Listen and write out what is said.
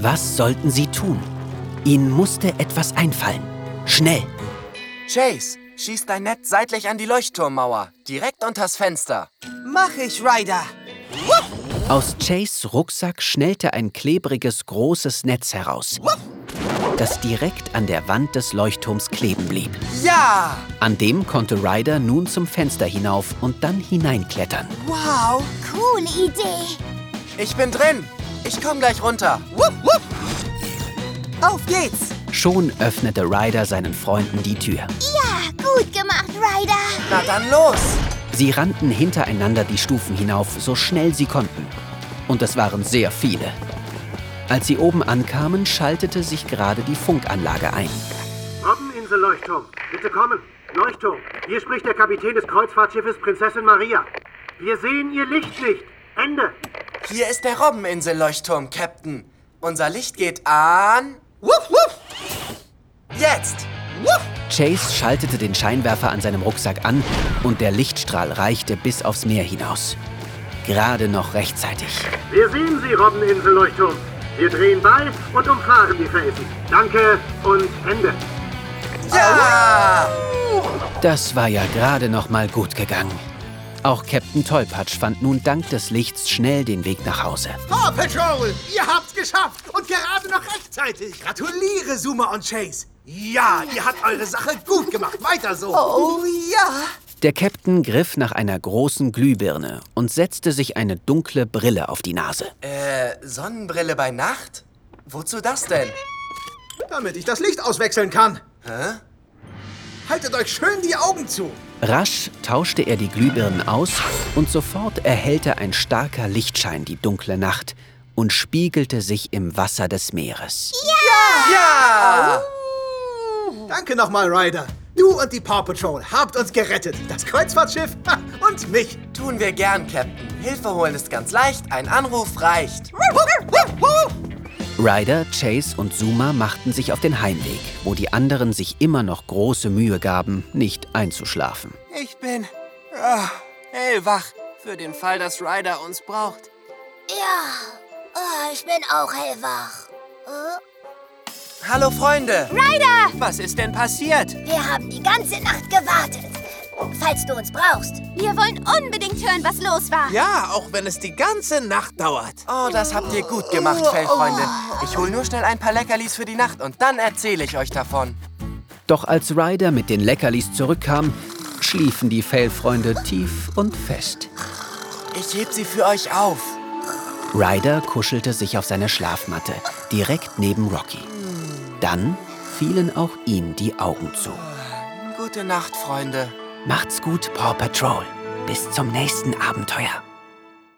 Was sollten sie tun? Ihnen musste etwas einfallen. Schnell! Chase, schieß dein Netz seitlich an die Leuchtturmmauer, direkt unters Fenster. Mach ich, Ryder. Aus Chase Rucksack schnellte ein klebriges, großes Netz heraus, das direkt an der Wand des Leuchtturms kleben blieb. Ja! An dem konnte Ryder nun zum Fenster hinauf und dann hineinklettern. Wow. Coole Idee. Ich bin drin. Ich komm gleich runter. Wupp, wupp. Auf geht's. Schon öffnete Ryder seinen Freunden die Tür. Ja, gut gemacht, Ryder. Na dann los! Sie rannten hintereinander die Stufen hinauf, so schnell sie konnten. Und es waren sehr viele. Als sie oben ankamen, schaltete sich gerade die Funkanlage ein. Robbeninsel Leuchtturm, bitte kommen. Leuchtturm, hier spricht der Kapitän des Kreuzfahrtschiffes Prinzessin Maria. Wir sehen Ihr Licht nicht. Ende. Hier ist der Robbeninsel-Leuchtturm, Captain. Unser Licht geht an. Wupp, wupp. Jetzt! Wupp. Chase schaltete den Scheinwerfer an seinem Rucksack an und der Lichtstrahl reichte bis aufs Meer hinaus. Gerade noch rechtzeitig. Wir sehen Sie, Robbeninsel Leuchtturm. Wir drehen bei und umfahren die Felsen. Danke und Ende. Ja! Das war ja gerade noch mal gut gegangen. Auch Captain Tollpatsch fand nun dank des Lichts schnell den Weg nach Hause. Paw Patrol, ihr habt's geschafft und gerade noch rechtzeitig. Gratuliere, Zuma und Chase. Ja, ihr habt eure Sache gut gemacht. Weiter so. Oh ja. Der Captain griff nach einer großen Glühbirne und setzte sich eine dunkle Brille auf die Nase. Äh, Sonnenbrille bei Nacht? Wozu das denn? Damit ich das Licht auswechseln kann. Hä? Haltet euch schön die Augen zu. Rasch tauschte er die Glühbirnen aus und sofort erhellte ein starker Lichtschein die dunkle Nacht und spiegelte sich im Wasser des Meeres. Ja! Danke nochmal, Ryder. Du und die Paw Patrol habt uns gerettet. Das Kreuzfahrtschiff und mich. Tun wir gern, Captain. Hilfe holen ist ganz leicht. Ein Anruf reicht. Ryder, Chase und Zuma machten sich auf den Heimweg, wo die anderen sich immer noch große Mühe gaben, nicht einzuschlafen. Ich bin ah, hellwach für den Fall, dass Ryder uns braucht. Ja, oh, ich bin auch hellwach. Äh, Hallo, Freunde. Ryder, Was ist denn passiert? wir haben die ganze Nacht gewartet. Falls du uns brauchst. Wir wollen unbedingt hören, was los war. Ja, auch wenn es die ganze Nacht dauert. Oh, das habt ihr gut gemacht, Fellfreunde. Ich hol nur schnell ein paar Leckerlis für die Nacht und dann erzähle ich euch davon. Doch als Ryder mit den Leckerlis zurückkam, schliefen die Fellfreunde tief und fest. Ich heb sie für euch auf. Ryder kuschelte sich auf seine Schlafmatte, direkt neben Rocky. Dann fielen auch ihm die Augen zu. Gute Nacht, Freunde. Macht's gut, Paw Patrol. Bis zum nächsten Abenteuer.